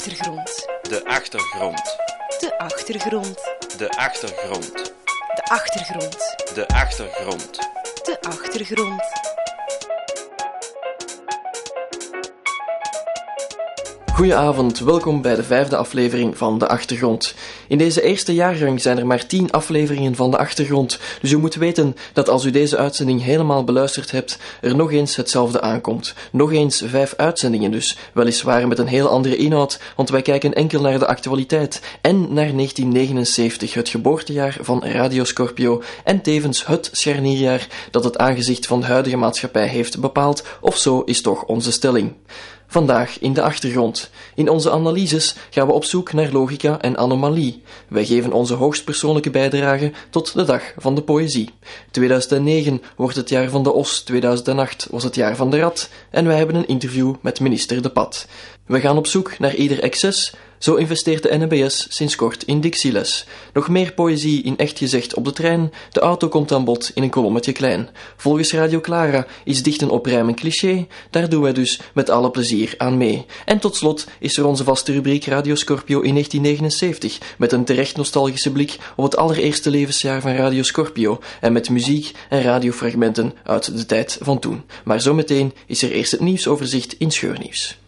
achtergrond. De achtergrond. De achtergrond. De achtergrond. De achtergrond. De achtergrond. De achtergrond. Goedenavond, welkom bij de vijfde aflevering van De Achtergrond. In deze eerste jaargang zijn er maar tien afleveringen van De Achtergrond, dus u moet weten dat als u deze uitzending helemaal beluisterd hebt, er nog eens hetzelfde aankomt. Nog eens vijf uitzendingen dus, weliswaar met een heel andere inhoud, want wij kijken enkel naar de actualiteit en naar 1979, het geboortejaar van Radio Scorpio en tevens het scharnierjaar dat het aangezicht van de huidige maatschappij heeft bepaald, of zo is toch onze stelling. Vandaag in de achtergrond. In onze analyses gaan we op zoek naar logica en anomalie. Wij geven onze hoogstpersoonlijke bijdrage tot de dag van de poëzie. 2009 wordt het jaar van de os, 2008 was het jaar van de rat en wij hebben een interview met minister De Pat. We gaan op zoek naar ieder excess, zo investeert de NBS sinds kort in Dixieles. Nog meer poëzie in echt gezegd op de trein. De auto komt aan bod in een kolommetje klein. Volgens Radio Clara is dichten op rijm cliché. Daar doen wij dus met alle plezier aan mee. En tot slot is er onze vaste rubriek Radio Scorpio in 1979. Met een terecht nostalgische blik op het allereerste levensjaar van Radio Scorpio. En met muziek en radiofragmenten uit de tijd van toen. Maar zometeen is er eerst het nieuwsoverzicht in Scheurnieuws.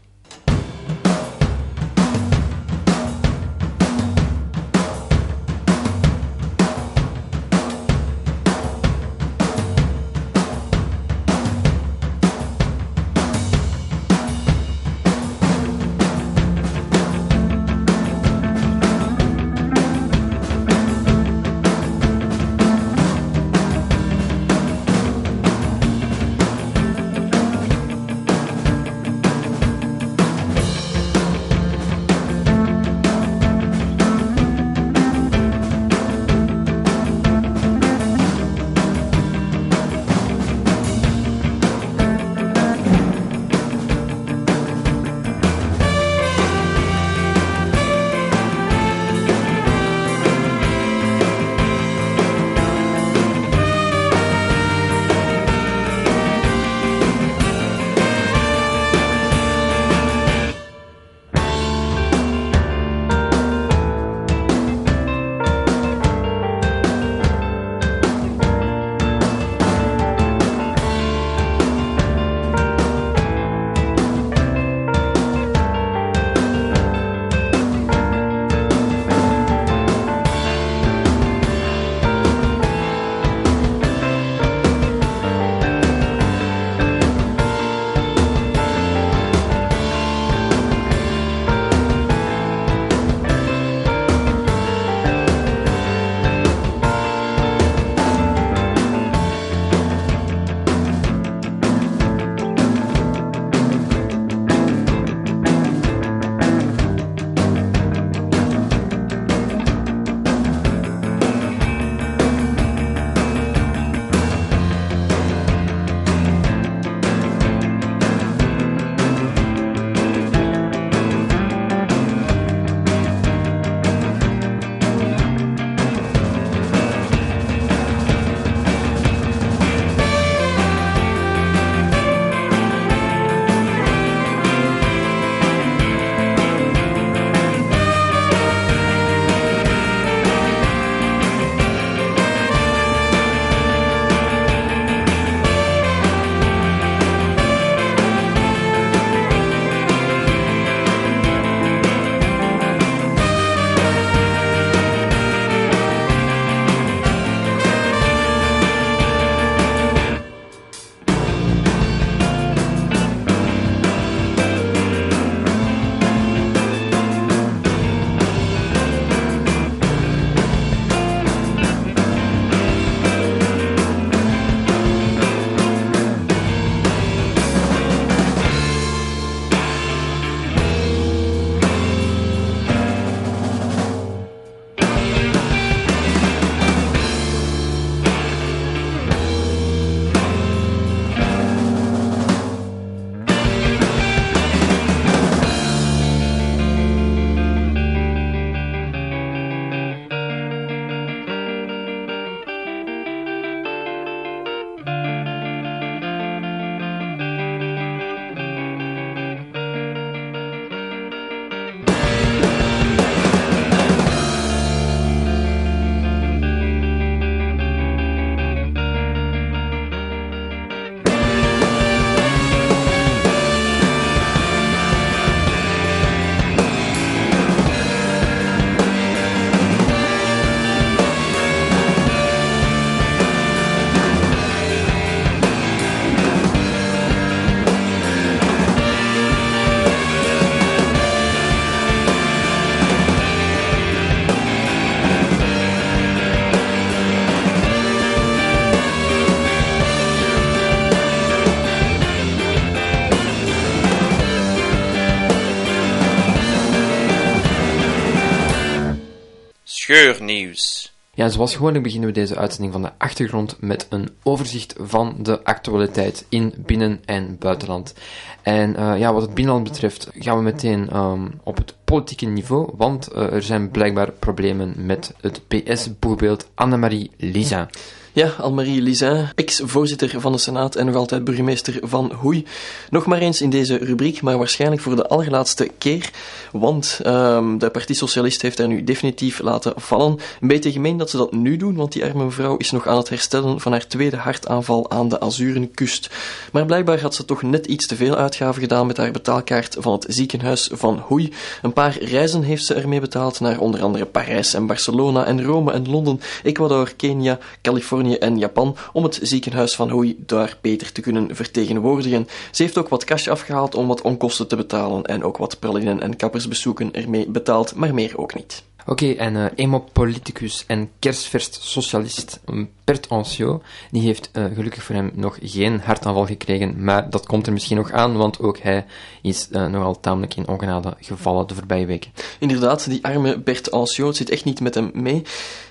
Ja, zoals gewoonlijk beginnen we deze uitzending van de achtergrond met een overzicht van de actualiteit in binnen- en buitenland. En uh, ja, wat het binnenland betreft gaan we meteen um, op het politieke niveau, want uh, er zijn blijkbaar problemen met het PS-boegbeeld Annemarie Lisa. Ja, Anne-Marie Lizin, ex-voorzitter van de Senaat en nog altijd burgemeester van Hoei. Nog maar eens in deze rubriek, maar waarschijnlijk voor de allerlaatste keer, want um, de Partie Socialist heeft haar nu definitief laten vallen. Een beetje gemeen dat ze dat nu doen, want die arme mevrouw is nog aan het herstellen van haar tweede hartaanval aan de Azurenkust. Maar blijkbaar had ze toch net iets te veel uitgaven gedaan met haar betaalkaart van het ziekenhuis van Hoei. Een paar reizen heeft ze ermee betaald naar onder andere Parijs en Barcelona en Rome en Londen, Ecuador, Kenia, Californië en Japan om het ziekenhuis van Hoi daar beter te kunnen vertegenwoordigen. Ze heeft ook wat cash afgehaald om wat onkosten te betalen en ook wat pralinen en kappersbezoeken ermee betaald, maar meer ook niet. Oké, en uh, emo-politicus en kersverst socialist Bert Anciot, die heeft uh, gelukkig voor hem nog geen hartaanval gekregen, maar dat komt er misschien nog aan, want ook hij is uh, nogal tamelijk in ongenade gevallen de voorbije weken. Inderdaad, die arme Bert Anciot zit echt niet met hem mee.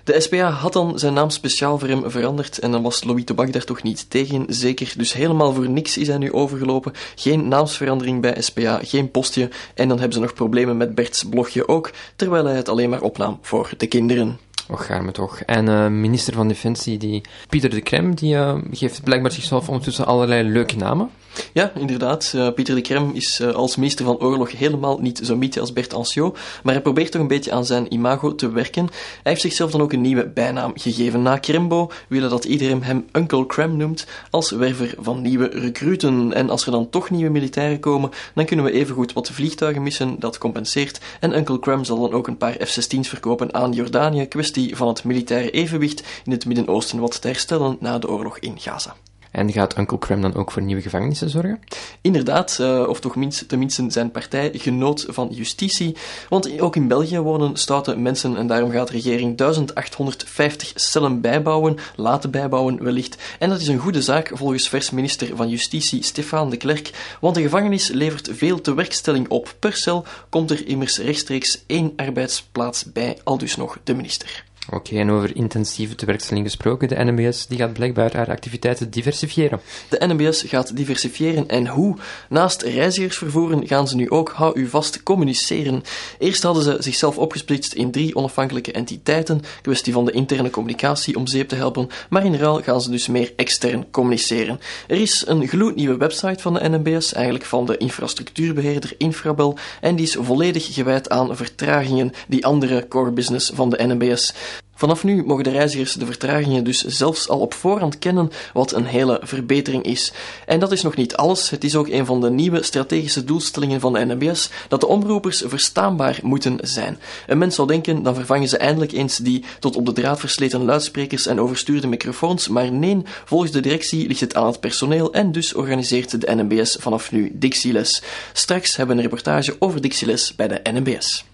De SPA had dan zijn naam speciaal voor hem veranderd en dan was Louis Tobak daar toch niet tegen, zeker. Dus helemaal voor niks is hij nu overgelopen. Geen naamsverandering bij SPA, geen postje en dan hebben ze nog problemen met Bert's blogje ook, terwijl hij het alleen maar opnam voor de kinderen. Och, me toch. En uh, minister van Defensie, die Pieter de Krem, die uh, geeft blijkbaar zichzelf ondertussen allerlei leuke namen. Ja, inderdaad. Pieter de Krem is uh, als minister van Oorlog helemaal niet zo mythe als Bert Anciot, maar hij probeert toch een beetje aan zijn imago te werken. Hij heeft zichzelf dan ook een nieuwe bijnaam gegeven. Na Krembo willen dat iedereen hem Uncle Krem noemt, als werver van nieuwe recruten. En als er dan toch nieuwe militairen komen, dan kunnen we evengoed wat vliegtuigen missen, dat compenseert. En Uncle Krem zal dan ook een paar F-16's verkopen aan Jordanië, kwestie van het militaire evenwicht in het Midden-Oosten wat te herstellen na de oorlog in Gaza. En gaat Uncle Krem dan ook voor nieuwe gevangenissen zorgen? Inderdaad, uh, of toch minst, tenminste zijn partij genoot van justitie. Want ook in België wonen stoute mensen en daarom gaat de regering 1850 cellen bijbouwen, laten bijbouwen wellicht. En dat is een goede zaak volgens vers minister van Justitie Stefan de Klerk, want de gevangenis levert veel tewerkstelling op. Per cel komt er immers rechtstreeks één arbeidsplaats bij, al dus nog de minister. Oké, en over intensieve tewerkstelling gesproken, de NMBS die gaat blijkbaar haar activiteiten diversifiëren. De NMBS gaat diversifiëren en hoe? Naast reizigers vervoeren gaan ze nu ook, hou u vast, communiceren. Eerst hadden ze zichzelf opgesplitst in drie onafhankelijke entiteiten, kwestie van de interne communicatie om zeep te helpen, maar in ruil gaan ze dus meer extern communiceren. Er is een gloednieuwe website van de NMBS, eigenlijk van de infrastructuurbeheerder Infrabel, en die is volledig gewijd aan vertragingen, die andere core business van de NMBS. Vanaf nu mogen de reizigers de vertragingen dus zelfs al op voorhand kennen, wat een hele verbetering is. En dat is nog niet alles. Het is ook een van de nieuwe strategische doelstellingen van de NMBS dat de omroepers verstaanbaar moeten zijn. Een mens zou denken, dan vervangen ze eindelijk eens die tot op de draad versleten luidsprekers en overstuurde microfoons, maar nee, volgens de directie ligt het aan het personeel en dus organiseert de NMBS vanaf nu Dixieles. Straks hebben we een reportage over Dixieles bij de NMBS.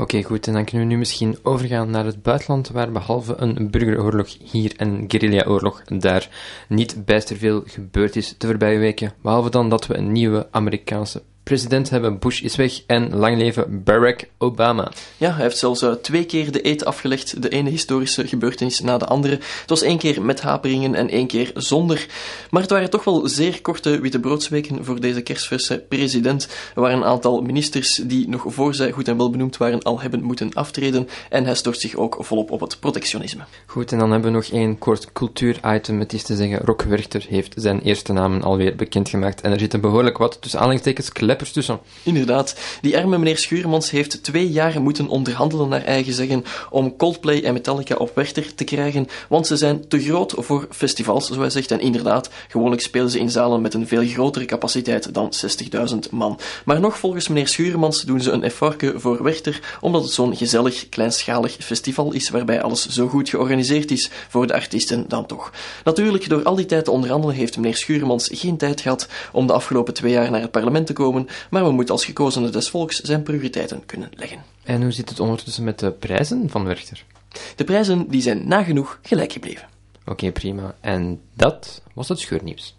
Oké, goed. En dan kunnen we nu misschien overgaan naar het buitenland, waar behalve een burgeroorlog hier en guerrillaoorlog daar niet bijster veel gebeurd is de voorbije weken. Behalve dan dat we een nieuwe Amerikaanse president hebben. Bush is weg en lang leven Barack Obama. Ja, hij heeft zelfs uh, twee keer de eet afgelegd, de ene historische gebeurtenis na de andere. Het was één keer met haperingen en één keer zonder. Maar het waren toch wel zeer korte wittebroodsweken voor deze kerstverse president. Er waren een aantal ministers die nog voor zij goed en wel benoemd waren al hebben moeten aftreden en hij stort zich ook volop op het protectionisme. Goed, en dan hebben we nog één kort cultuuritem. Het is te zeggen, Rock Werchter heeft zijn eerste namen alweer bekendgemaakt en er zitten behoorlijk wat tussen aanhalingstekens Inderdaad. Die arme meneer Schuurmans heeft twee jaar moeten onderhandelen naar eigen zeggen om Coldplay en Metallica op Werchter te krijgen, want ze zijn te groot voor festivals, zoals hij zegt. En inderdaad, gewoonlijk spelen ze in zalen met een veel grotere capaciteit dan 60.000 man. Maar nog volgens meneer Schuurmans doen ze een effortje voor Werchter, omdat het zo'n gezellig, kleinschalig festival is waarbij alles zo goed georganiseerd is voor de artiesten dan toch. Natuurlijk, door al die tijd te onderhandelen heeft meneer Schuurmans geen tijd gehad om de afgelopen twee jaar naar het parlement te komen, maar we moeten als gekozenen des volks zijn prioriteiten kunnen leggen. En hoe zit het ondertussen met de prijzen van Werchter? De prijzen die zijn nagenoeg gelijk gebleven. Oké, okay, prima. En dat was het scheurnieuws.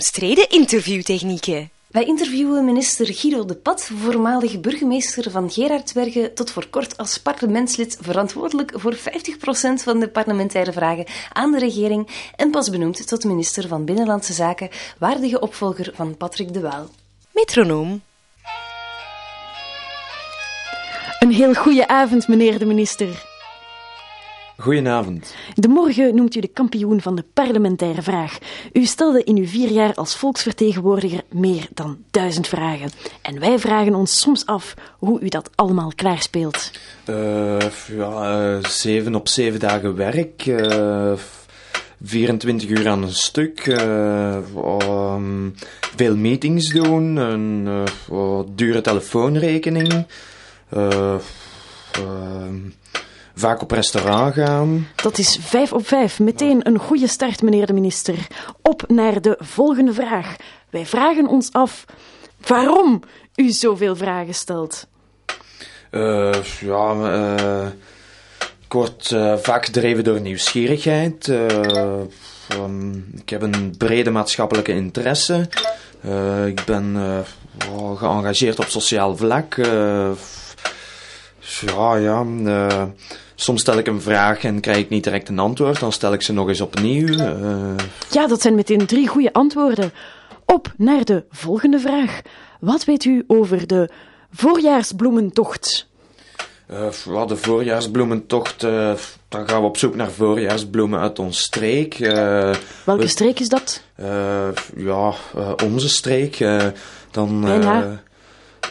Omstreden interviewtechnieken. Wij interviewen minister Guido de Pat, voormalig burgemeester van Gerardsbergen, tot voor kort als parlementslid verantwoordelijk voor 50% van de parlementaire vragen aan de regering en pas benoemd tot minister van Binnenlandse Zaken, waardige opvolger van Patrick de Waal. Metronoom. Een heel goede avond, meneer de minister. Goedenavond. De morgen noemt u de kampioen van de parlementaire vraag. U stelde in uw vier jaar als volksvertegenwoordiger meer dan duizend vragen. En wij vragen ons soms af hoe u dat allemaal klaarspeelt. Uh, ja, uh, zeven op zeven dagen werk. Uh, 24 uur aan een stuk. Um, veel meetings doen. Een dure telefoonrekening. Vaak op restaurant gaan. Dat is vijf op vijf. Meteen een goede start, meneer de minister. Op naar de volgende vraag. Wij vragen ons af waarom u zoveel vragen stelt. Uh, ja, uh, ik word uh, vaak gedreven door nieuwsgierigheid. Um, ik heb een brede maatschappelijke interesse. ik ben geëngageerd op sociaal vlak. Ja, ja. Soms stel ik een vraag en krijg ik niet direct een antwoord. Dan stel ik ze nog eens opnieuw. Uh... Ja, dat zijn meteen drie goede antwoorden. Op naar de volgende vraag. Wat weet u over de voorjaarsbloementocht? Uh, de voorjaarsbloementocht, uh, dan gaan we op zoek naar voorjaarsbloemen uit onze streek. Uh, Welke we, streek is dat? ja, onze streek. dan, Bijna.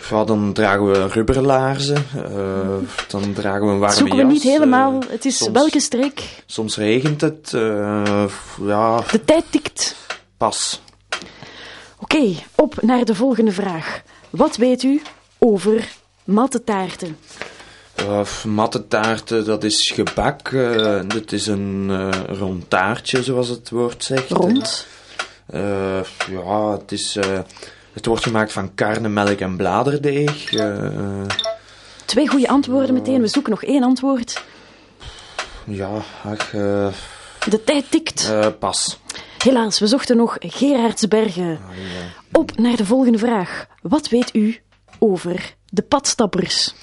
Ja, dan dragen we rubberlaarzen. Uh, dan dragen we een warme Zoeken we jas. niet helemaal. Uh, het is soms, welke streek? Soms regent het. Uh, ja. De tijd tikt. Pas. Oké, okay, op naar de volgende vraag. Wat weet u over mattetaarten? Uh, mattetaarten, dat is gebak. Dat is een rond taartje, zoals het woord zegt. Rond? ja, het is... Het wordt gemaakt van karnemelk en bladerdeeg. Uh, Twee goede antwoorden meteen. We zoeken nog één antwoord. Ja, ach... Uh, de tijd tikt. Uh, pas. Helaas, we zochten nog Gerardsbergen. Ja. Op naar de volgende vraag. Wat weet u over de padstappers?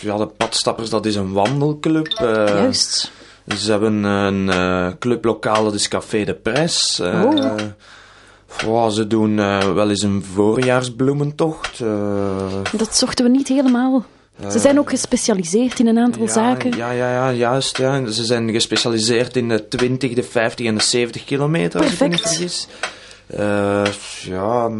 ja, de padstappers, dat is een wandelclub. Juist. Ze hebben een clublokaal, dat is Café de Pres. oh. Ze doen uh, wel eens een voorjaarsbloementocht. Uh, dat zochten we niet helemaal. Uh, ze zijn ook gespecialiseerd in een aantal ja, zaken. Ja, ja, ja, juist. Ja. Ze zijn gespecialiseerd in de 20, de 50 en de 70 kilometer. Perfect. Als ja,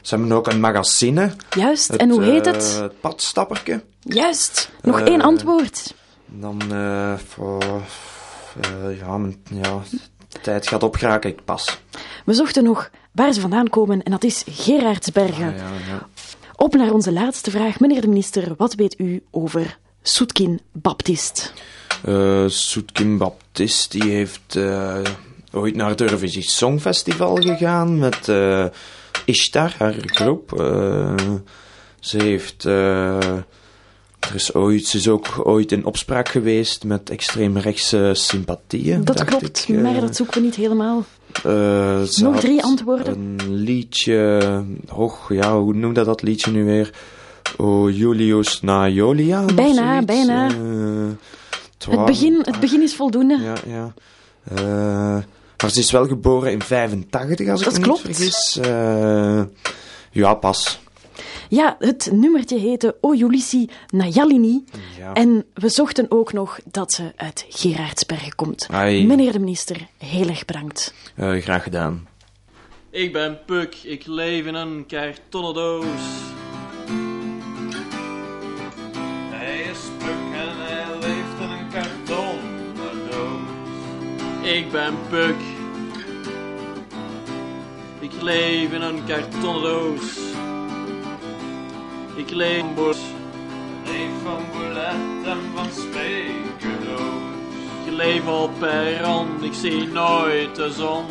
ze hebben ook een magazine. Juist, het, en hoe heet het? het padstapperke. Juist, nog één antwoord. Dan, voor, ja, ja, de tijd gaat opgeraken, ik pas. We zochten nog waar ze vandaan komen en dat is Gerardsbergen. Ah, ja, ja. Op naar onze laatste vraag. Meneer de minister, wat weet u over Soetkin Baptist? Uh, Soetkin Baptist die heeft uh, ooit naar het Eurovisie Songfestival gegaan met uh, Ishtar, haar groep. ze heeft... er is ooit, ze is ook ooit in opspraak geweest met extreemrechtse sympathieën. Dat klopt, ik, maar dat zoeken we niet helemaal. Uh, Nog drie antwoorden. Een liedje. Och, ja, hoe noemde dat liedje nu weer? O Julius na Jolia? Bijna, bijna. Uh, het, begin, het begin is voldoende. Ja, ja. Uh, maar ze is wel geboren in 85, als dat ik me klopt. niet vergis. ja, pas. Ja, het nummertje heette O Julissi Nayalini. Ja. En we zochten ook nog dat ze uit Gerardsbergen komt. Ai. Meneer de minister, heel erg bedankt. Uh, graag gedaan. Ik ben Puk, ik leef in een kartonnen doos. Hij is Puk en hij leeft in een kartonnen doos. Ik ben Puk. Ik leef in een kartonnen doos. Ik leef in bos. Leef van boulet en van spekedoos. Ik leef op perron, ik zie nooit de zon.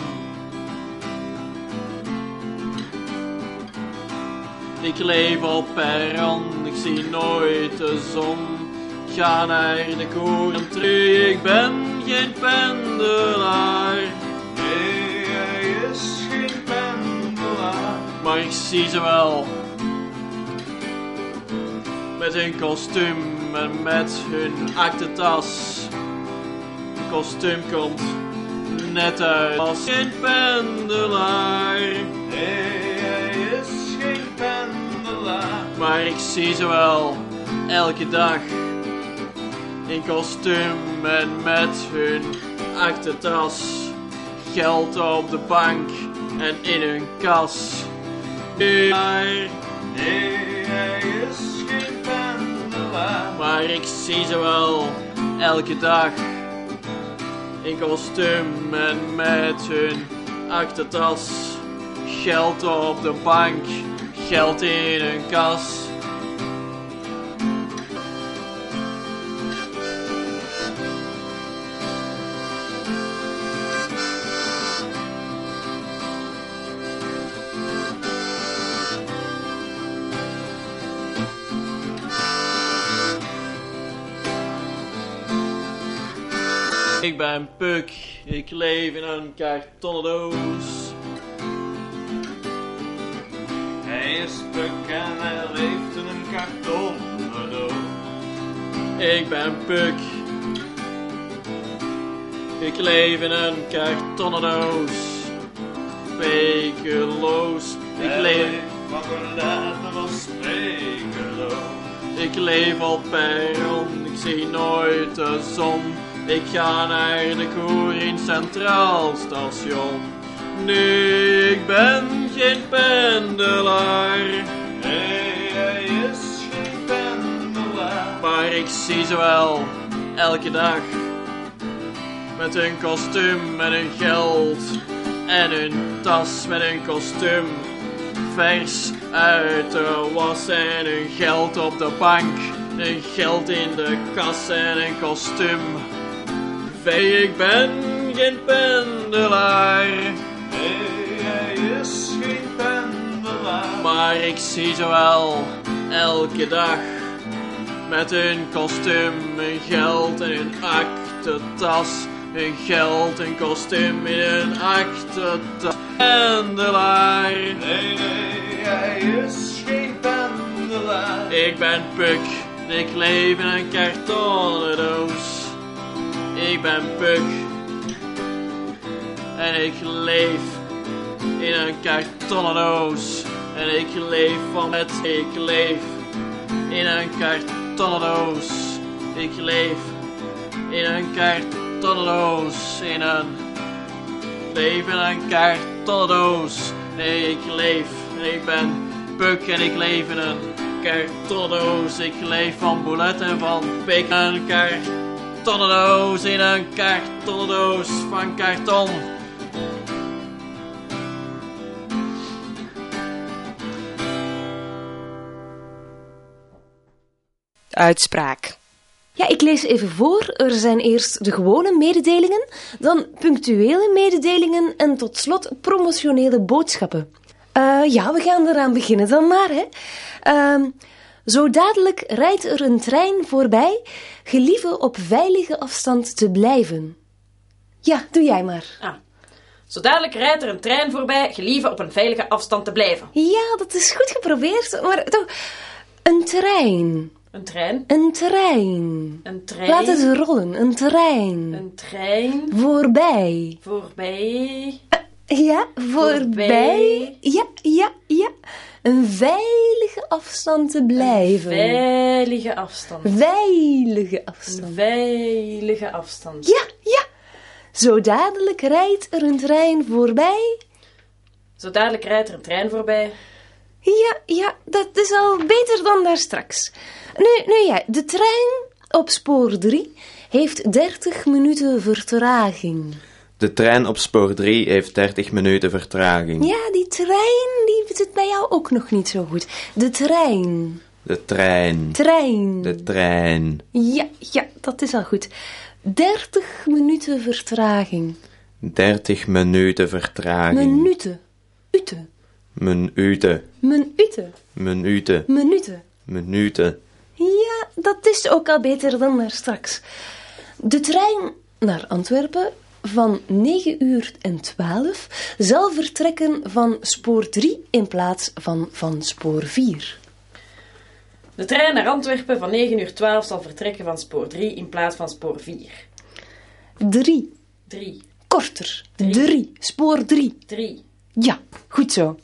Ik leef op perron, ik zie nooit de zon. Ik ga naar de koren terug, ik ben geen pendelaar. Nee, hij is geen pendelaar. maar ik zie ze wel. Met hun kostuum en met hun aktentas. Het kostuum komt net uit als geen pendelaar. Nee, hij is geen pendelaar. Maar ik zie ze wel elke dag in kostuum en met hun aktentas. Geld op de bank en in hun kas. Maar, Nee, hij is geen maar ik zie ze wel elke dag in kostuum en met hun aktentas. Geld op de bank, geld in hun kas. Ik ben Puk, ik leef in een kartonnen doos. Hij is puk en hij leeft in een kartonnen doos. Ik ben Puk. Ik leef in een kartonnen doos. Spekeloos. Ik leef, van verlaten van sprekeloos. ik leef op perron. Ik zie nooit de zon. Ik ga naar de koer in Centraal Station. Nee, ik ben geen pendelaar. Nee, hij is geen pendelaar. Maar ik zie ze wel elke dag. Met hun kostuum en hun geld. En hun tas met hun kostuum. Vers uit de was en hun geld op de bank. Hun geld in de kas en hun kostuum. Vee, ik ben geen pendelaar. Nee, hij is geen pendelaar. Maar ik zie ze wel elke dag. Met hun kostuum, hun geld en hun aktentas. Hun geld, hun kostuum in hun aktentas. Pendelaar. Nee, nee, hij is geen pendelaar. Ik ben Puk, ik leef in een kartonnen doos. Ik ben Puk. En ik leef in een kartonnen. En ik leef van het, ik leef in een kartonnen. Ik leef in een kartonnen. In een leef in een kartonnen. Nee, ik leef ik ben Puk en ik leef in een kartonnen. Ik leef van boulet en van pik. Een kartonnen doos in een kartonnen doos van karton. Uitspraak. Ja, ik lees even voor. Er zijn eerst de gewone mededelingen, dan punctuele mededelingen en tot slot promotionele boodschappen. Eh, ja, we gaan eraan beginnen dan maar, hè. Ehm, zo dadelijk rijdt er een trein voorbij. Gelieve op veilige afstand te blijven. Ja, doe jij maar. Ah. Zo dadelijk rijdt er een trein voorbij, gelieve op een veilige afstand te blijven. Ja, dat is goed geprobeerd, maar toch... Een trein. Een trein, Een trein. een trein, Laat het rollen. Een trein. een trein, Voorbij. voorbij, Ja, voorbij. Voorbij. Ja, ja, ja. Een veilige afstand te blijven. veilige afstand. Veilige Een afstand. veilige afstand. Ja, ja. Zo dadelijk rijdt er een trein voorbij. Zo dadelijk rijdt er een trein voorbij. Ja, ja, dat is al beter dan daar straks. Nu, nu ja, de trein op spoor 3 heeft 30 minuten vertraging. De trein op spoor 3 heeft 30 minuten vertraging. Ja, die trein, die zit bij jou ook nog niet zo goed. De trein. De trein. Trein. De trein. Ja, ja, dat is al goed. 30 minuten vertraging. 30 minuten vertraging. Minuten. Ute. Minuten. Minuten. Minuten. Minuten. Minuten. Ja, dat is ook al beter dan daar straks. De trein naar Antwerpen van 9 uur en 12 zal vertrekken van spoor 3 in plaats van van spoor 4? De trein naar Antwerpen van 9 uur 12 zal vertrekken van spoor 3 in plaats van spoor 4. 3. 3. Korter. 3. Spoor 3. 3. Ja, goed zo.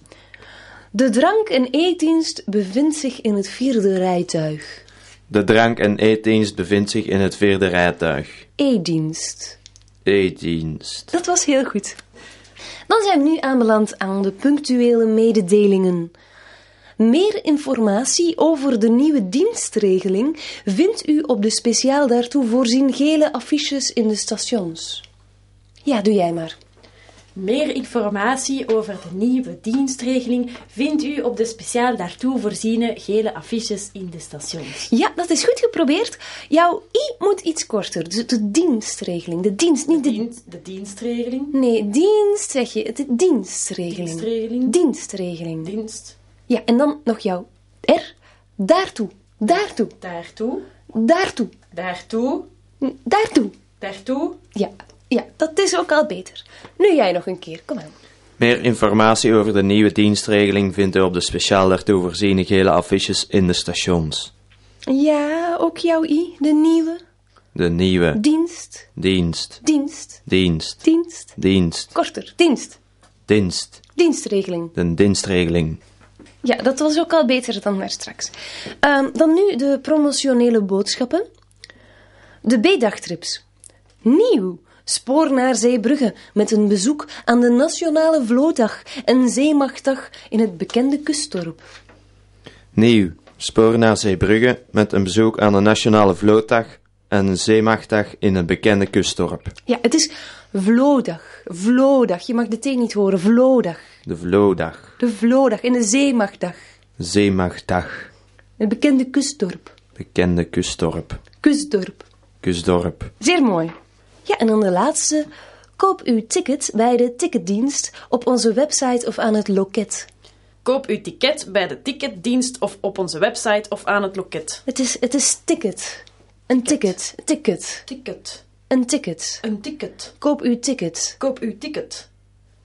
De drank- en eetdienst bevindt zich in het vierde rijtuig. De drank- en eetdienst bevindt zich in het vierde rijtuig. E-dienst. E-dienst. Dat was heel goed. Dan zijn we nu aanbeland aan de punctuele mededelingen. Meer informatie over de nieuwe dienstregeling vindt u op de speciaal daartoe voorzien gele affiches in de stations. Ja, doe jij maar. Meer informatie over de nieuwe dienstregeling vindt u op de speciaal daartoe voorziene gele affiches in de stations. Ja, dat is goed geprobeerd. Jouw i moet iets korter. Dus de dienstregeling. De dienst, niet de... Dienst, de dienstregeling. Nee, dienst zeg je. De dienstregeling. Dienstregeling. Dienstregeling. Dienst. Ja, en dan nog jouw R. Daartoe. Daartoe. Daartoe. Daartoe. Daartoe. Daartoe. Daartoe. Ja, ja, dat is ook al beter. Nu jij nog een keer, kom aan. Meer informatie over de nieuwe dienstregeling vindt u op de speciaal daartoe voorziene gele affiches in de stations. Ja, ook jouw i, de nieuwe. De nieuwe Dienst. dienst, Dienst. dienst, Dienst. dienst, Korter. Dienst. dienst, Dienstregeling. de dienstregeling. Ja, dat was ook al beter dan daar straks. Ehm, dan nu de promotionele boodschappen. De B-dagtrips. Nieuw. Spoor naar Zeebrugge met een bezoek aan de Nationale Vlootdag en Zeemachtdag in het bekende kustdorp. Nieuw. Spoor naar Zeebrugge met een bezoek aan de Nationale Vlootdag en een zeemachtdag in een bekende kustdorp. Ja, het is Vloodag. Vloodag. Je mag de T niet horen. Vloodag. De Vloodag. De Vloodag en de Zeemachtdag. Zeemachtdag. Het bekende kustdorp. Bekende kustdorp. Kustdorp. Kustdorp. Zeer mooi. Ja, en dan de laatste. Koop uw ticket bij de ticketdienst op onze website of aan het loket. Koop uw ticket bij de ticketdienst of op onze website of aan het loket. Het is, het is ticket. Een ticket. Ticket. Ticket. Een ticket. Een ticket. Koop uw ticket. Koop uw ticket.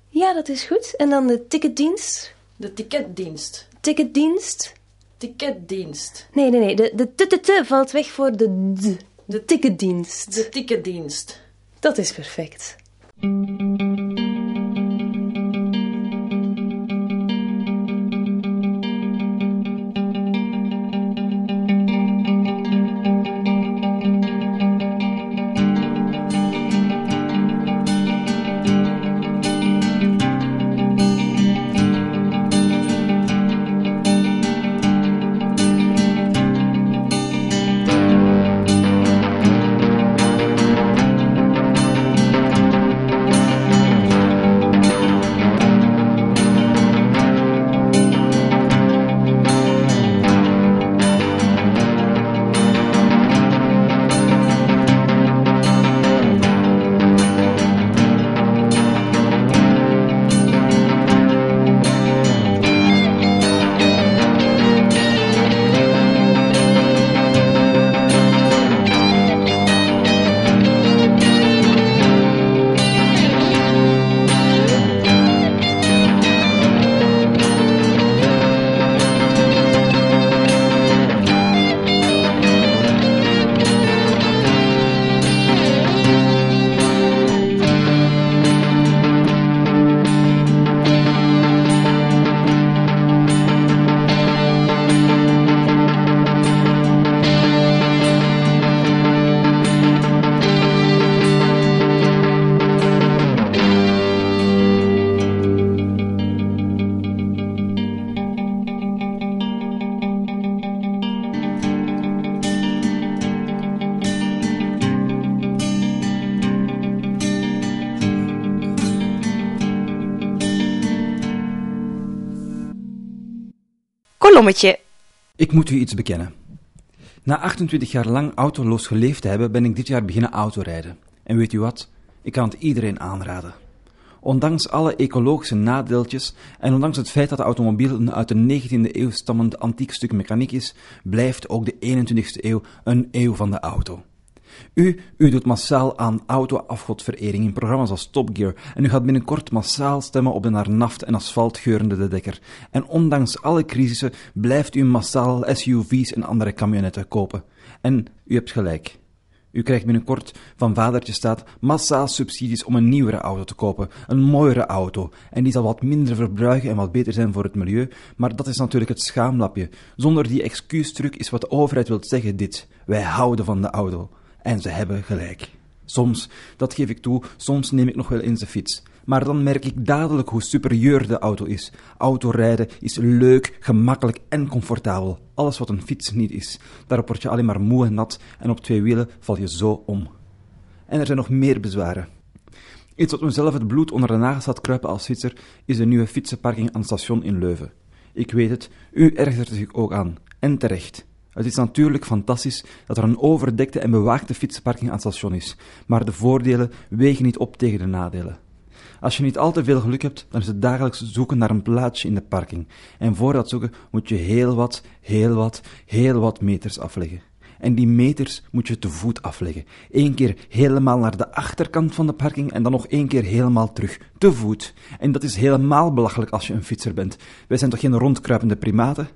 Ja, dat is goed. En dan de ticketdienst. De ticketdienst. Ticketdienst. Ticketdienst. Nee, nee, nee. De, de t, t, t valt weg voor de d. De ticketdienst. De ticketdienst. Dat is perfect. Ik moet u iets bekennen. Na 28 jaar lang autoloos geleefd te hebben, ben ik dit jaar beginnen autorijden. En weet u wat? Ik kan het iedereen aanraden. Ondanks alle ecologische nadeeltjes en ondanks het feit dat de automobiel een uit de 19e eeuw stammend antiek stuk mechaniek is, blijft ook de 21e eeuw een eeuw van de auto. U, u doet massaal aan auto-afgodverering in programma's als Top Gear en u gaat binnenkort massaal stemmen op de naar naft en asfalt geurende De Dekker. En ondanks alle crisissen blijft u massaal SUV's en andere camionetten kopen. En u hebt gelijk. U krijgt binnenkort van vadertje staat massaal subsidies om een nieuwere auto te kopen, een mooiere auto. En die zal wat minder verbruiken en wat beter zijn voor het milieu, maar dat is natuurlijk het schaamlapje. Zonder die excuustruc is wat de overheid wil zeggen dit. Wij houden van de auto. En ze hebben gelijk. Soms, dat geef ik toe, soms neem ik nog wel eens de fiets. Maar dan merk ik dadelijk hoe superieur de auto is. Autorijden is leuk, gemakkelijk en comfortabel. Alles wat een fiets niet is. Daarop word je alleen maar moe en nat en op twee wielen val je zo om. En er zijn nog meer bezwaren. Iets wat mezelf het bloed onder de nagels had kruipen als fietser, is de nieuwe fietsenparking aan het station in Leuven. Ik weet het, u ergert zich ook aan. En terecht. Het is natuurlijk fantastisch dat er een overdekte en bewaakte fietsenparking aan het station is, maar de voordelen wegen niet op tegen de nadelen. Als je niet al te veel geluk hebt, dan is het dagelijks zoeken naar een plaatsje in de parking. En voor dat zoeken moet je heel wat, heel wat, heel wat meters afleggen. En die meters moet je te voet afleggen. Eén keer helemaal naar de achterkant van de parking en dan nog één keer helemaal terug, te voet. En dat is helemaal belachelijk als je een fietser bent. Wij zijn toch geen rondkruipende primaten?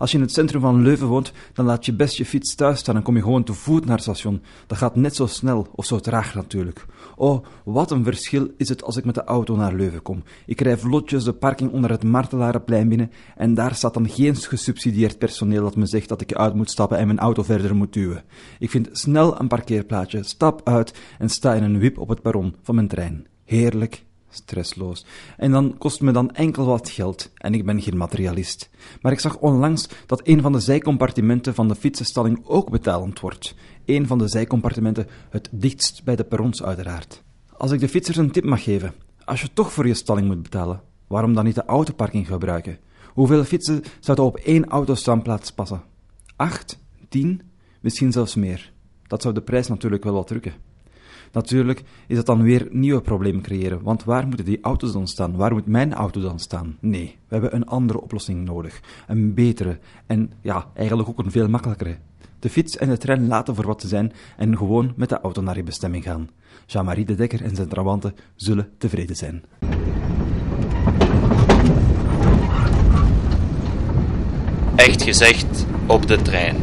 Als je in het centrum van Leuven woont, dan laat je best je fiets thuis staan en kom je gewoon te voet naar het station. Dat gaat net zo snel, of zo traag natuurlijk. Oh, wat een verschil is het als ik met de auto naar Leuven kom. Ik rij vlotjes de parking onder het Martelarenplein binnen en daar staat dan geen gesubsidieerd personeel dat me zegt dat ik uit moet stappen en mijn auto verder moet duwen. Ik vind snel een parkeerplaatsje, stap uit en sta in een wip op het perron van mijn trein. Heerlijk stressloos. En dan kost me dan enkel wat geld, en ik ben geen materialist. Maar ik zag onlangs dat een van de zijcompartimenten van de fietsenstalling ook betalend wordt. Een van de zijcompartimenten, het dichtst bij de perrons uiteraard. Als ik de fietsers een tip mag geven, als je toch voor je stalling moet betalen, waarom dan niet de autoparking gebruiken? Hoeveel fietsen zouden op één autostaanplaats passen? Acht? Tien? Misschien zelfs meer. Dat zou de prijs natuurlijk wel wat drukken. Natuurlijk is dat dan weer nieuwe problemen creëren, want waar moeten die auto's dan staan? Waar moet mijn auto dan staan? Nee, we hebben een andere oplossing nodig. Een betere en ja, eigenlijk ook een veel makkelijkere. De fiets en de trein laten voor wat ze zijn en gewoon met de auto naar je bestemming gaan. Jean-Marie de Dekker en zijn trawanten zullen tevreden zijn. Echt gezegd, op de trein.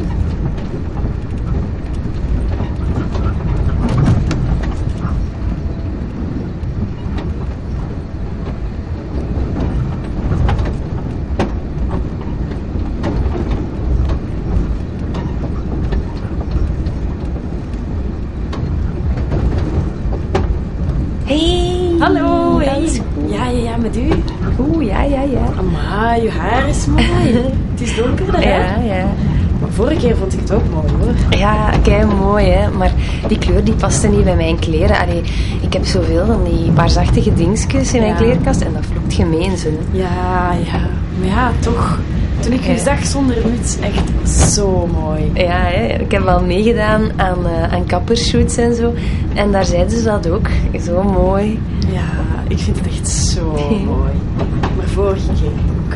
Hey! Hallo, hey. Alles goed? Ja, ja, ja, met u. Oeh, ja, ja, ja. Uw haar is mooi. het is donkerder, hè? Ja, ja. Maar vorige keer vond ik het ook mooi, hoor. Ja, kei mooi, hè. Maar die kleur die paste niet bij mijn kleren. Allee, ik heb zoveel van die paarsachtige dingetjes in mijn Ja. kleerkast en dat vloekt gemeen, zo. Ja, ja. Maar ja, toch. Toen ik u Ja. zag zonder muts, echt zo mooi. Ja, hè. ik heb wel meegedaan aan, eh aan kappershoots en zo. En daar zeiden ze dat ook. Zo mooi. Ja, ik vind het echt zo mooi. Maar vorige keer ook.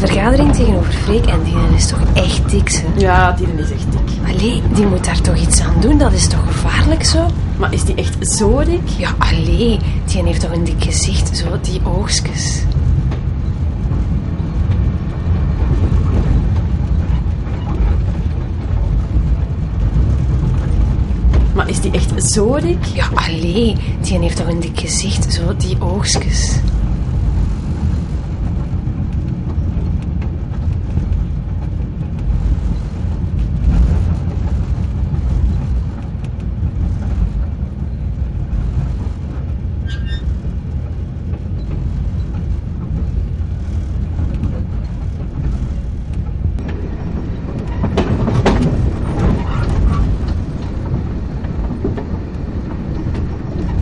Een vergadering tegenover Freek en die is toch echt dik, hè. Ja, die is echt dik. Allee, die moet daar toch iets aan doen? Dat is toch gevaarlijk zo? Maar is die echt zo dik? Ja, allee, die heeft toch een dik gezicht, zo, die oogstjes. Maar is die echt zo dik? Ja, allee, die heeft toch een dik gezicht, zo, die oogstjes.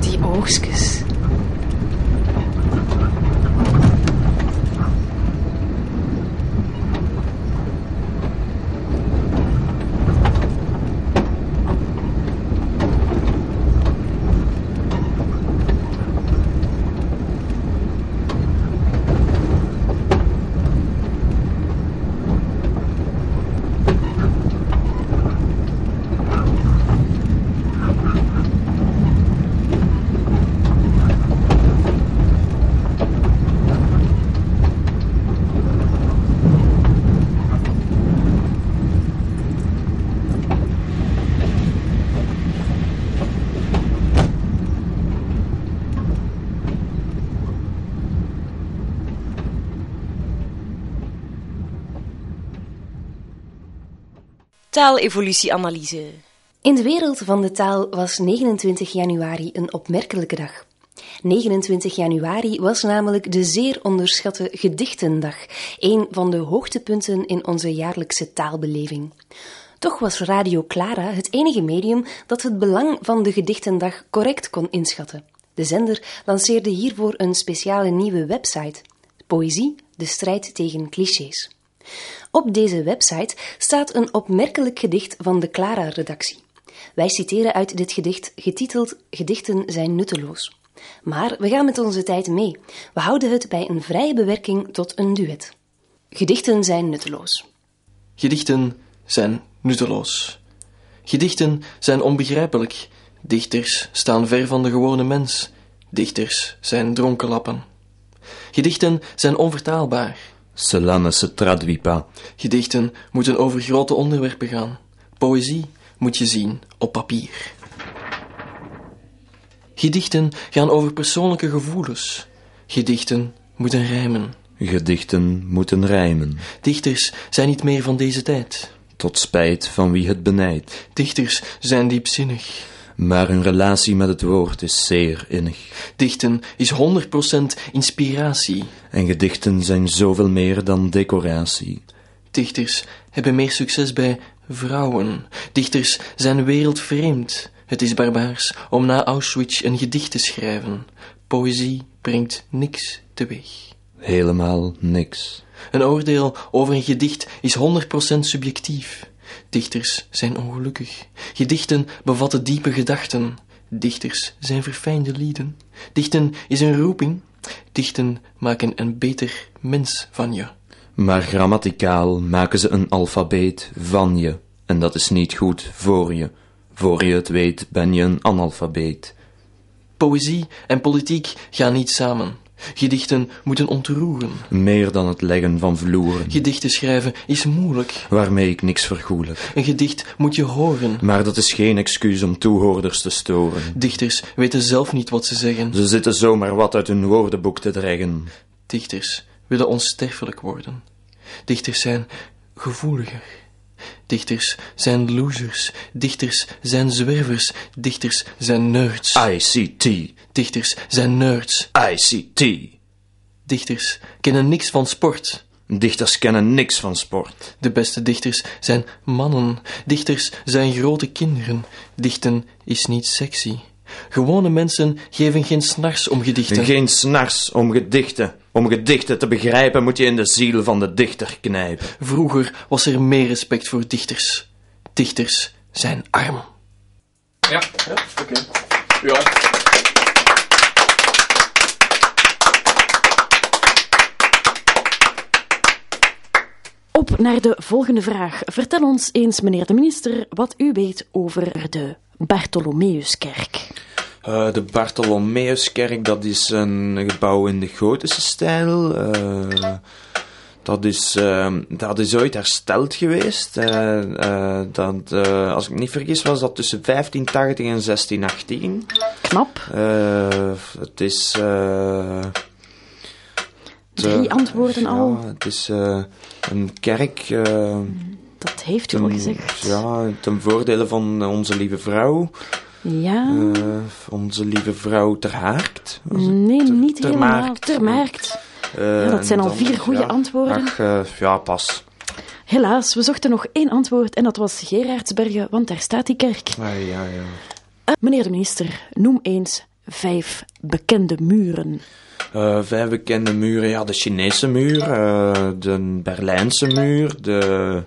Die oogstjes. Taalevolutieanalyse. In de wereld van de taal was 29 januari een opmerkelijke dag. 29 januari was namelijk de zeer onderschatte Gedichtendag, een van de hoogtepunten in onze jaarlijkse taalbeleving. Toch was Radio Clara het enige medium dat het belang van de Gedichtendag correct kon inschatten. De zender lanceerde hiervoor een speciale nieuwe website: Poëzie, de strijd tegen clichés. Op deze website staat een opmerkelijk gedicht van de Clara-redactie. Wij citeren uit dit gedicht getiteld Gedichten zijn nutteloos. Maar we gaan met onze tijd mee. We houden het bij een vrije bewerking tot een duet. Gedichten zijn nutteloos. Gedichten zijn nutteloos. Gedichten zijn onbegrijpelijk. Dichters staan ver van de gewone mens. Dichters zijn dronkenlappen. Gedichten zijn onvertaalbaar. Cela ne se traduit pas. Gedichten moeten over grote onderwerpen gaan. Poëzie moet je zien op papier. Gedichten gaan over persoonlijke gevoelens. Gedichten moeten rijmen. Gedichten moeten rijmen, Dichters zijn niet meer van deze tijd. tot spijt van wie het benijdt. Dichters zijn diepzinnig. Maar een relatie met het woord is zeer innig. Dichten is 100% inspiratie. En gedichten zijn zoveel meer dan decoratie. Dichters hebben meer succes bij vrouwen. Dichters zijn wereldvreemd. Het is barbaars om na Auschwitz een gedicht te schrijven. Poëzie brengt niks teweeg. Helemaal niks. Een oordeel over een gedicht is 100% subjectief. Dichters zijn ongelukkig. Gedichten bevatten diepe gedachten. Dichters zijn verfijnde lieden. Dichten is een roeping. Dichten maken een beter mens van je. Maar grammaticaal maken ze een alfabeet van je. En dat is niet goed voor je. Voor je het weet ben je een analfabeet. Poëzie en politiek gaan niet samen. Gedichten moeten ontroeren. Meer dan het leggen van vloeren. Gedichten schrijven is moeilijk. Waarmee ik niks vergoelijk. Een gedicht moet je horen. Maar dat is geen excuus om toehoorders te storen. Dichters weten zelf niet wat ze zeggen. Ze zitten zomaar wat uit hun woordenboek te dreggen. Dichters willen onsterfelijk worden. Dichters zijn gevoeliger. Dichters zijn losers. Dichters zijn zwervers. Dichters zijn nerds. ICT. Dichters zijn nerds. ICT. Dichters kennen niks van sport. Dichters kennen niks van sport. De beste dichters zijn mannen. Dichters zijn grote kinderen. Dichten is niet sexy. Gewone mensen geven geen snars om gedichten. Geen snars om gedichten. Om gedichten te begrijpen moet je in de ziel van de dichter knijpen. Vroeger was er meer respect voor dichters. Dichters zijn arm. Ja. Oké. Ja. Op naar de volgende vraag. Vertel ons eens, meneer de minister, wat u weet over de Bartholomeuskerk. Eh, de Bartholomeuskerk, dat is een gebouw in de gotische stijl. Eh, dat, is, eh, dat is ooit hersteld geweest. Eh, dat, als ik me niet vergis, was dat tussen 1580 en 1618. Knap. Het is... Drie antwoorden ja, al. Het is een kerk... Dat heeft u al gezegd. ja, ten voordele van onze lieve vrouw. Ja. Eh, onze lieve vrouw ter haakt. Nee, ter- niet ter helemaal. Ter. Eh, Ja, dat zijn al dan- vier goede ja, antwoorden. Ach, eh, ja, pas. Helaas, we zochten nog één antwoord en dat was Gerardsbergen, want daar staat die kerk. Ah, ja, ja. Meneer de minister, noem eens vijf bekende muren. Vijf bekende muren. Ja, de Chinese muur, de Berlijnse muur, de...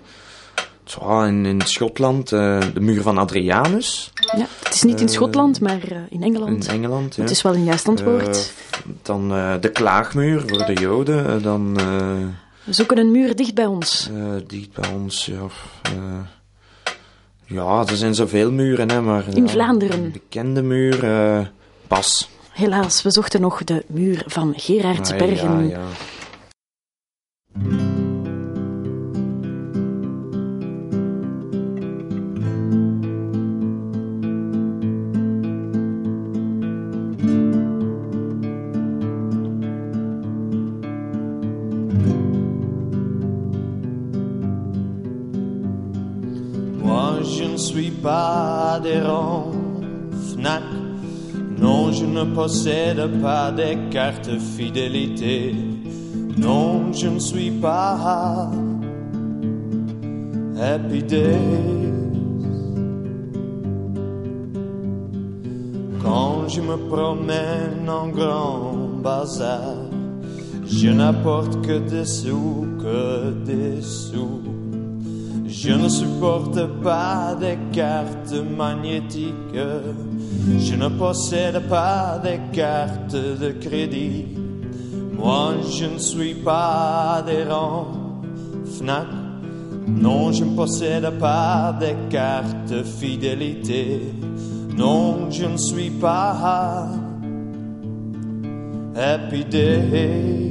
Zo, in, in Schotland, eh, de muur van Adrianus. Ja, het is niet in Eh, Schotland, maar eh, in Engeland. In Engeland, ja. Het is wel een juist antwoord. Dan de klaagmuur voor de Joden. dan We zoeken een muur dicht bij ons. dicht bij ons, ja. ja, er zijn zoveel muren, hè, maar... In ja, Vlaanderen. Een bekende muur, pas. Helaas, we zochten nog de muur van Gerardsbergen. Ah, ja, ja. Adhérent FNAC. Non, je ne possède pas des cartes fidélité. Non, je ne suis pas Happy Days. Quand je me promène en grand bazar, je n'apporte que des sous, que des sous. Je ne supporte pas des cartes magnétiques. Je ne possède pas des cartes de crédit. Moi, je ne suis pas adhérent FNAC. Non, je ne possède pas des cartes fidélité. Non, je ne suis pas Happy Days.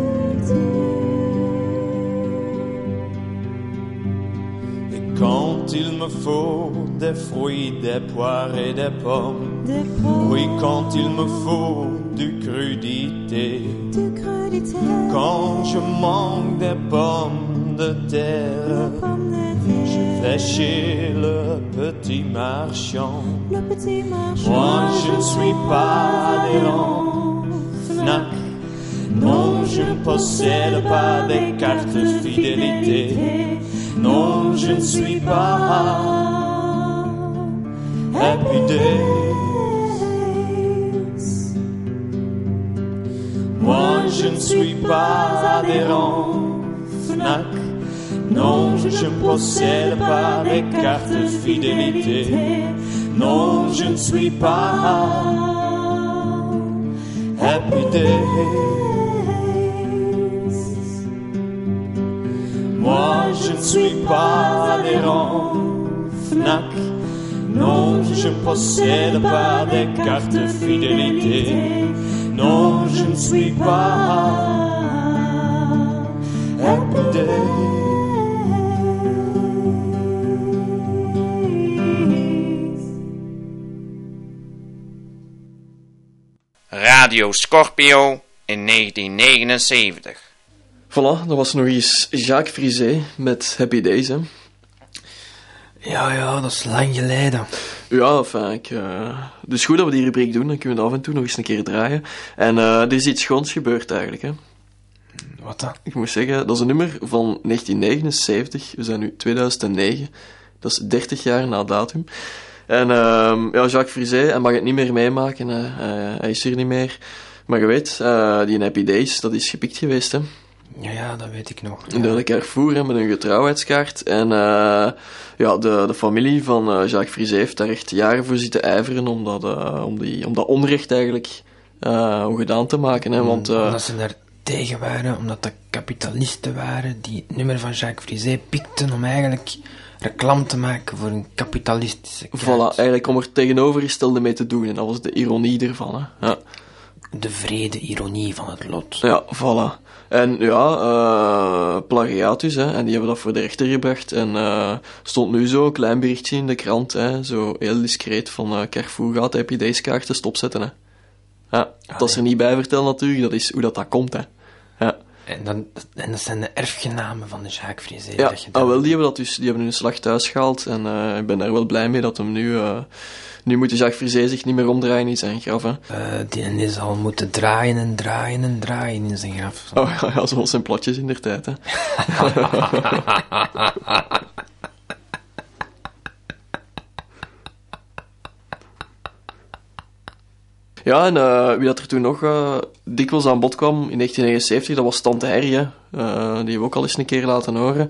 il me faut des fruits, des poires et des pommes, oui, quand il me faut du crudité, quand je manque des pommes de terre, je vais chez le petit marchand. Moi, je ne suis pas adhérent FNAC. Non, je ne possède pas des cartes fidélité. Non, je ne suis pas Happy Days. Moi, je ne suis pas adhérent FNAC. Non, je ne possède pas des cartes fidélité. Non, je ne suis pas Happy Days. Suis pas adhérent FNAC. Non, je ne possède pas des cartes fidélité. Non, je ne suis pas Happy Days. Radio Scorpio in 1979. Voilà, dat was nog eens Jacques Frisé met Happy Days. Hè. Ja, ja, dat is lang geleden. Ja, enfin, ik, eh, dus goed dat we die rubriek doen, dan kunnen we het af en toe nog eens een keer draaien. En eh, er is iets schoons gebeurd eigenlijk. Hè. Wat dan? Ik moet zeggen, dat is een nummer van 1979. We zijn nu 2009. Dat is 30 jaar na datum. En ehm, ja, Jacques Frisé, hij mag het niet meer meemaken. hè. Hij- hij is er niet meer. Maar je weet, eh, die Happy Days, dat is gepikt geweest. Hè. Ja, ja, dat weet ik nog. Door de Carrefour met een getrouwheidskaart. En eh, ja, de, de familie van eh, Jacques Frisé heeft daar echt jaren voor zitten ijveren om dat, eh, om die, om dat onrecht eigenlijk ongedaan te maken. Hè, want, eh, Omdat ze daar tegen waren, omdat dat kapitalisten waren die het nummer van Jacques Frisé pikten om eigenlijk reclame te maken voor een kapitalistische Voilà, kaart. eigenlijk om er tegenovergestelde mee te doen. En dat was de ironie ervan. Hè. Ja. De vrede ironie van het lot. Ja, voilà. En ja, eh plagiatus, hè, en die hebben dat voor de rechter gebracht. En eh stond nu zo een klein berichtje in de krant, hè, zo heel discreet, van eh Carrefour gaat Happy Days kaarten stopzetten. Hè. Ja, dat is er niet bij vertellen natuurlijk, dat is hoe dat, dat komt. Hè. Ja. En, dan, en dat zijn de erfgenamen van de Jacques Frisé. Ja, dat je ah, wel, die hebben dat dus, die hebben hun slag thuis gehaald. En eh, ik ben daar wel blij mee dat hem nu, eh, nu moet de Jacques Frisé zich niet meer omdraaien in zijn graf, hè. Eh, die is al moeten draaien en draaien en draaien in zijn graf. Oh ja, ja, zoals zijn platjes in der tijd, hè. Ja, en eh, wie dat er toen nog eh, dikwijls aan bod kwam in 1979, dat was Tante hè. Eh, die hebben we ook al eens een keer laten horen.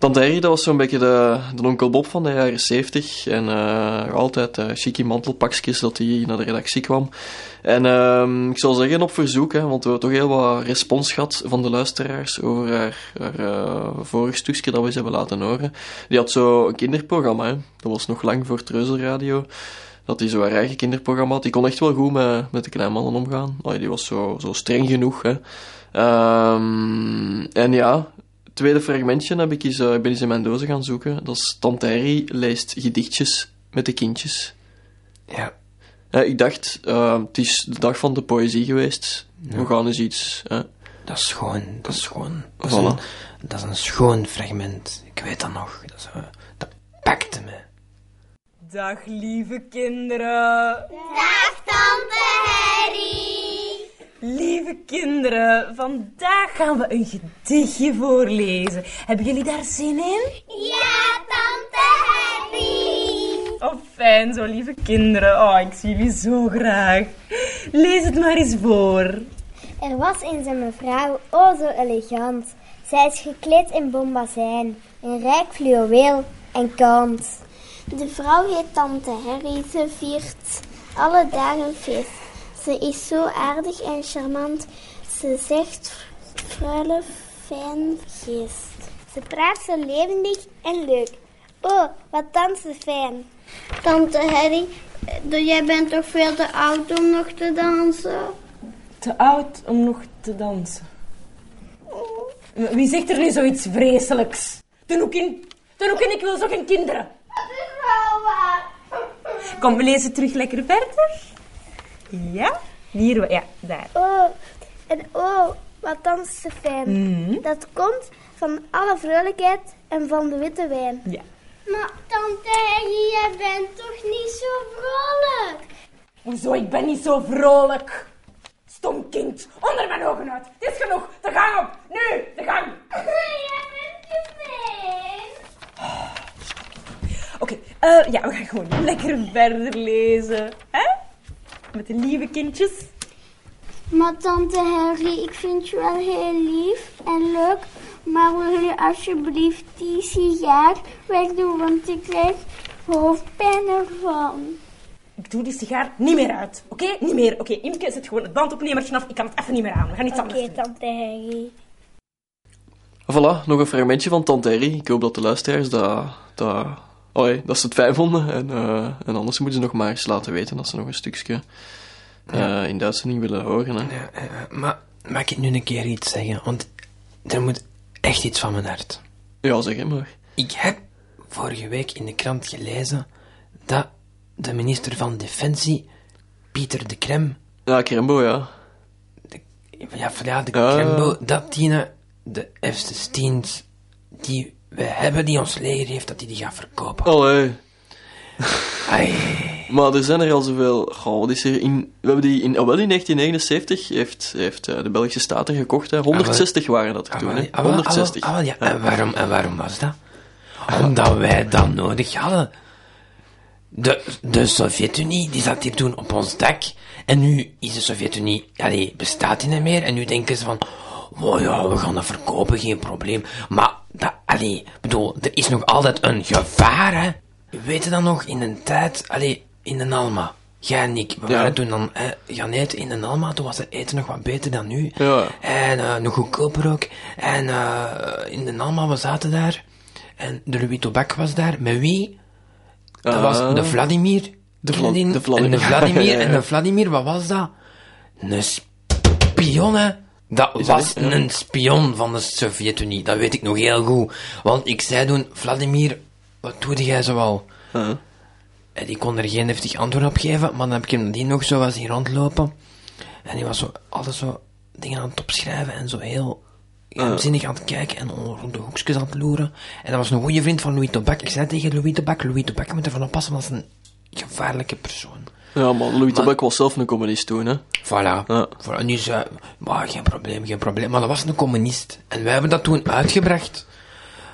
Tante Harry, dat was zo'n beetje de, de onkel Bob van de jaren 70. En eh, altijd uh, chique mantelpakjes dat hij naar de redactie kwam. En ehm, ik zal zeggen op verzoek, hè, want we hebben toch heel wat respons gehad van de luisteraars over haar, haar vorig stukje dat we ze hebben laten horen. Die had zo een kinderprogramma, hè. dat was nog lang voor het Reuzelradio. Dat hij zo haar eigen kinderprogramma had. Die kon echt wel goed met, met de kleine mannen omgaan. Allee, die was zo, zo streng genoeg. Hè. Ehm, en ja, het tweede fragmentje heb ik eens, ik ben eens in mijn dozen gaan zoeken. Dat is Tante Harry leest gedichtjes met de kindjes. Ja. Eh, ik dacht, eh, het is de dag van de poëzie geweest. We gaan eens iets... Dat is gewoon, dat is gewoon, dat is, een, dat is een schoon fragment. Ik weet dat nog. Dat, is, dat pakte me. Dag lieve kinderen. Dag tante Harry. Lieve kinderen, vandaag gaan we een gedichtje voorlezen. Hebben jullie daar zin in? Ja, tante Harry. Oh, fijn zo, lieve kinderen. Oh, ik zie jullie zo graag. Lees het maar eens voor. Er was eens een mevrouw, oh zo elegant. Zij is gekleed in bombazijn, in rijk fluweel en kant. De vrouw heet tante Harry, ze viert alle dagen feest. Ze is zo aardig en charmant, ze zegt freule fijn geest. Ze praat zo levendig en leuk. Oh, wat dansen fijn. Tante Harry, eh, jij bent toch veel te oud om nog te dansen? Te oud om nog te dansen. Wie zegt er nu zoiets vreselijks? Ten ook in, ten ook in, ik wil zo geen kinderen. Kom, we lezen terug lekker verder. Ja? Hier, ja, daar. Oh, en oh, wat dansen ze fijn. Dat komt van alle vrolijkheid en van de witte wijn. Ja. Maar tante jij bent toch niet zo vrolijk? Hoezo, ik ben niet zo vrolijk. Stom kind, onder mijn ogen uit. Het is genoeg, de gang op. Nu, de gang. jij bent te Oké, eh, ja, we gaan gewoon lekker verder lezen. Hè? Met de lieve kindjes. Maar tante Harry, ik vind je wel heel lief en leuk. Maar wil je alsjeblieft die sigaar wegdoen, want ik krijg hoofdpijn ervan. Ik doe die sigaar niet meer uit. Oké? Niet meer. Oké, Imke, zet gewoon het bandopnemertje af. Ik kan het even niet meer aan. We gaan iets Oké, anders doen. tante Harry. Voilà, nog een fragmentje van Tante Harry. Ik hoop dat de luisteraars dat, dat, dat ze het fijn vonden. En, eh, en anders moeten ze nog maar eens laten weten dat ze nog een stukje eh, in de uitzending willen horen. Hè. Ja, eh, maar mag ik nu een keer iets zeggen? Want er moet echt iets van mijn hart. Ja, zeg maar. Ik heb vorige week in de krant gelezen dat de minister van Defensie, Pieter de Krem, Ja, Krembo, ja. ja, ja de. Krembo, dat die de F-16's die we hebben, die ons leger heeft, dat die die gaat verkopen. Allee. Ai. Maar er zijn er al zoveel... Goh, wat is er in... We hebben die in... Oh, wel in 1979 heeft, heeft eh, de Belgische staat er gekocht. Hè. 160 waren dat er toen, hè. Ah, wel, 160. ah, wel, ja. En, waarom, en waarom was dat? Omdat wij dat nodig hadden. De, de Sovjet-Unie, die zat hier toen op ons dak. En nu is de Sovjet-Unie, bestaat die niet meer. En nu denken ze van, oh ja, we gaan dat verkopen, geen probleem. Maar, dat, allee, bedoel, er is nog altijd een gevaar, hè. Weet je dan nog, in een tijd, allee, in de Alma. Jij en ik, we Ja. waren toen dan gaan eten in de Alma. Toen was het eten nog wat beter dan nu. Ja. En eh, nog goedkoper ook. En eh, in de Alma, we zaten daar. En de Louis Tobak was daar. Met wie? Dat Ah. was de Vladimir. De? Vla- de Vladimir. En de Vladimir. En de Vladimir, wat was dat? Een spion, hè? Dat Is was een spion van de Sovjet-Unie. Dat weet ik nog heel goed. Want ik zei toen, Vladimir, wat doe jij zoal? En die kon er geen heftig antwoord op geven, maar dan heb ik hem die nog zo was zien rondlopen. En die was zo, altijd zo dingen aan het opschrijven en zo heel geheimzinnig aan het kijken en rond de hoekjes aan het loeren. En dat was een goede vriend van Louis Tobac. Ik zei tegen Louis Tobac, Louis Tobac moet ervan oppassen, want dat is een gevaarlijke persoon. Ja, maar Louis Tobac was zelf een communist toen, hè. Voilà. Ja. voilà. Die zei, maar geen probleem, geen probleem. Maar dat was een communist. En wij hebben dat toen uitgebracht.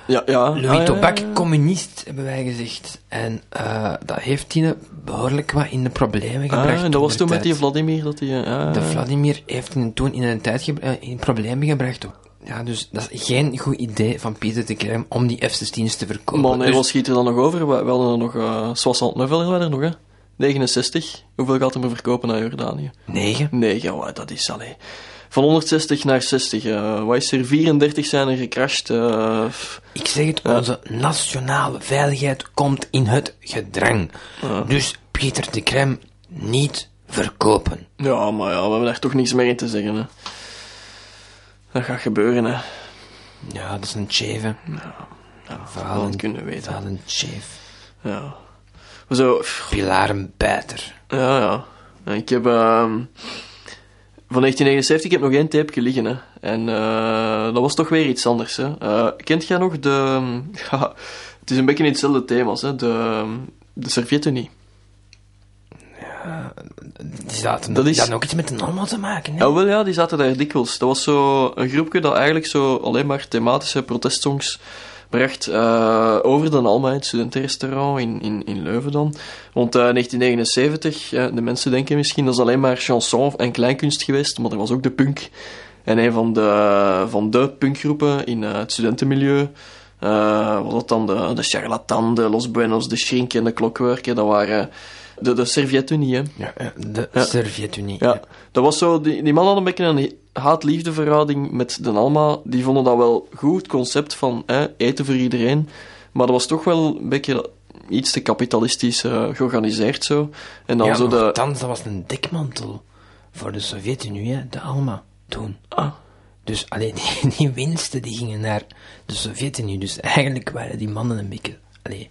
Ja, ja. Louis Tobac, ja. communist, hebben wij gezegd. En eh, dat heeft die behoorlijk wat in de problemen gebracht. Ah, en dat was toen met die. Vladimir dat hij... ja, De ja. Vladimir heeft hem toen in een tijd eh, in problemen gebracht. Ja, dus dat is geen goed idee van Pieter de Krem om die F-16's te verkopen. Maar nee, Dus- wat schiet er dan nog over? We, hadden er nog... uh, 69 hadden we er nog, hè. 69. Hoeveel gaat hij me verkopen naar Jordanië? Negen. 9, wat, dat is allee. Van 160 naar 60. eh wat is er? 34 zijn er gecrashed. eh, Ik zeg het, onze nationale veiligheid komt in het gedrang. Dus Pieter de Krem niet verkopen. ja, maar ja, we hebben daar toch niks meer in te zeggen, hè. Dat gaat gebeuren, hè. Ja, dat is een cheve. Ja, dat kunnen we weten. Wel een cheve. Ja. Zo, pff, Pilarenbijter. ja, ja. Ik heb... ehm van 1979, ik heb nog één tapeje liggen, hè. En eh, dat was toch weer iets anders, hè. Eh, kent jij nog de... Ja, het is een beetje in hetzelfde thema's, hè. De, de Sovjet-Unie. Die zaten, Dat is- ook iets met een allemaal te maken, hè? Ja, wel ja, die zaten daar dikwijls. Dat was zo een groepje dat eigenlijk zo alleen maar thematische protestsongs bracht eh, over de Alma, het studentenrestaurant in, in, in Leuven dan. Want eh 1979, ja, de mensen denken misschien dat is alleen maar chanson en kleinkunst geweest, maar er was ook de punk. En een van de, van de punkgroepen in eh, het studentenmilieu eh, was dat dan de, de Charlatan, de Los Buenos, de Shrink en de Klokwerken. Dat waren de, de Sovjet-Unie, hè. Ja, ja, de Ja. Sovjet-Unie. Ja, dat was zo, die, die man had een beetje een haat-liefde verhouding met de Alma. Die vonden dat wel goed, het concept van hè, eten voor iedereen. Maar dat was toch wel een beetje iets te kapitalistisch eh, georganiseerd zo. En dan ja, zo de... dat was een dekmantel voor de Sovjet-Unie, de Alma, toen. Ah, Dus alleen die, die winsten die gingen naar de Sovjet-Unie. Dus eigenlijk waren die mannen een beetje. Allee,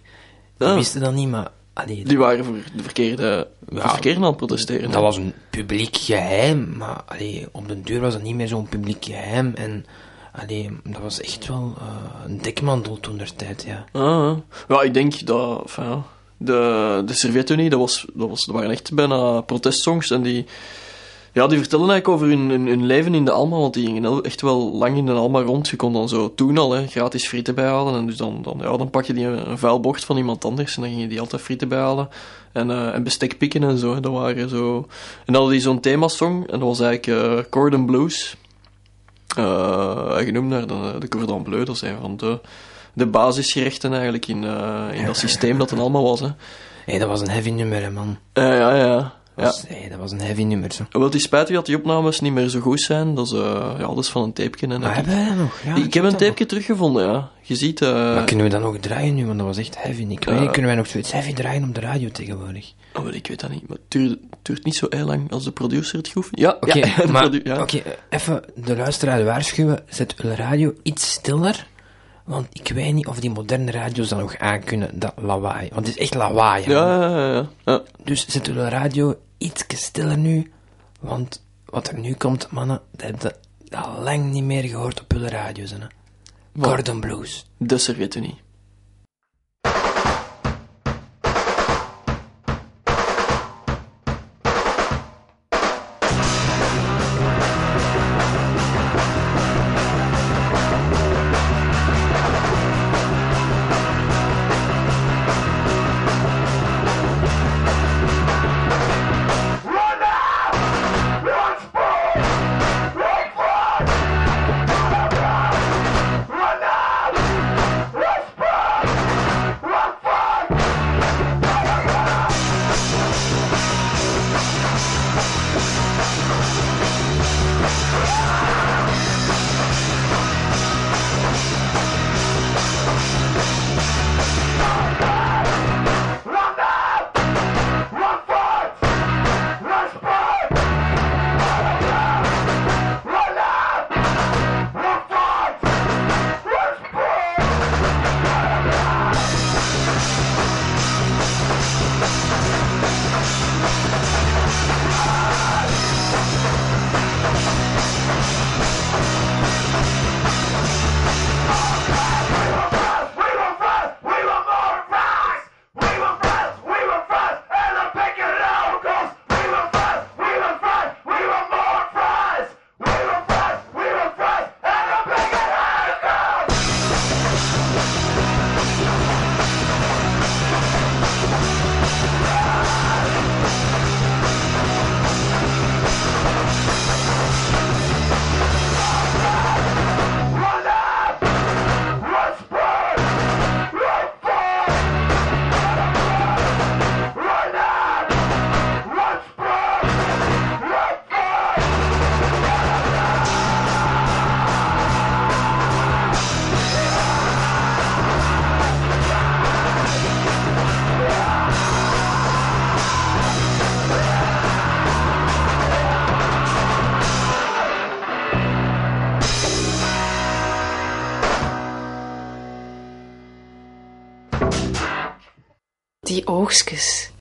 die Ah. wisten dat niet, maar. Allee, die waren voor de verkeerde, Ja, het verkeerde aan het protesteren. dat was een publiek geheim, maar allee, op den duur was dat niet meer zo'n publiek geheim. En allee, dat was echt wel eh, een dekmantel toen der tijd, ja. Ah, ja, ik denk dat... enfin, de, de Sovjet-Unie, dat, was, dat, was, dat waren echt bijna protestsongs. En die, ja, die vertellen eigenlijk over hun, hun, hun leven in de Alma, want die gingen echt wel lang in de Alma rond. Je kon dan zo toen al hè, gratis frieten bijhalen. En dus dan, dan, ja, dan pak je die een, vuil bocht van iemand anders en dan ging je die altijd frieten bijhalen. En, eh, en bestek pikken en zo. hè. Dat waren zo... En dan hadden die zo'n themasong, en dat was eigenlijk eh Cordon Blues. Eh, genoemd naar de, de Cordon Bleu, dat een van de, de basisgerechten eigenlijk in, in dat systeem dat het allemaal was. Hè. Hé, dat was een heavy nummer, hè, man. Ja, ja. Dat ja. dat was een heavy nummer, zo. Wel, het is spijtig dat die opnames niet meer zo goed zijn. Dat is, ja, is van een tapeje. En Maar hebben dat nog? Ja, ik heb een tapeje teruggevonden, ja. Je ziet... eh, Maar kunnen we dat nog draaien nu? Want dat was echt heavy. Ik niet, kunnen wij nog zoiets heavy draaien op de radio tegenwoordig? oh, ik weet dat niet. Maar het duurt, niet zo heel lang als de producer het goed. Ja, Oké, ja, de maar ja. oké, even de luisteraar waarschuwen. Zet uw radio iets stiller. Want ik weet niet of die moderne radio's dat nog aankunnen, dat lawaai. Want het is echt lawaai. Ja, ja, ja. Dus zet uw radio iets stiller nu. Want wat er nu komt, mannen, dat heb je al lang niet meer gehoord op uw radio's. Hè. Gordon Blues. De Sovjet-Unie. Run die oogstjes.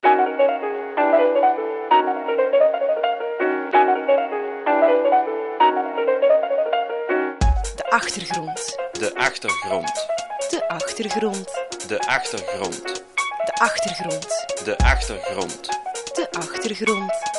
De achtergrond. De achtergrond. De achtergrond. De achtergrond. De achtergrond. De achtergrond. De achtergrond.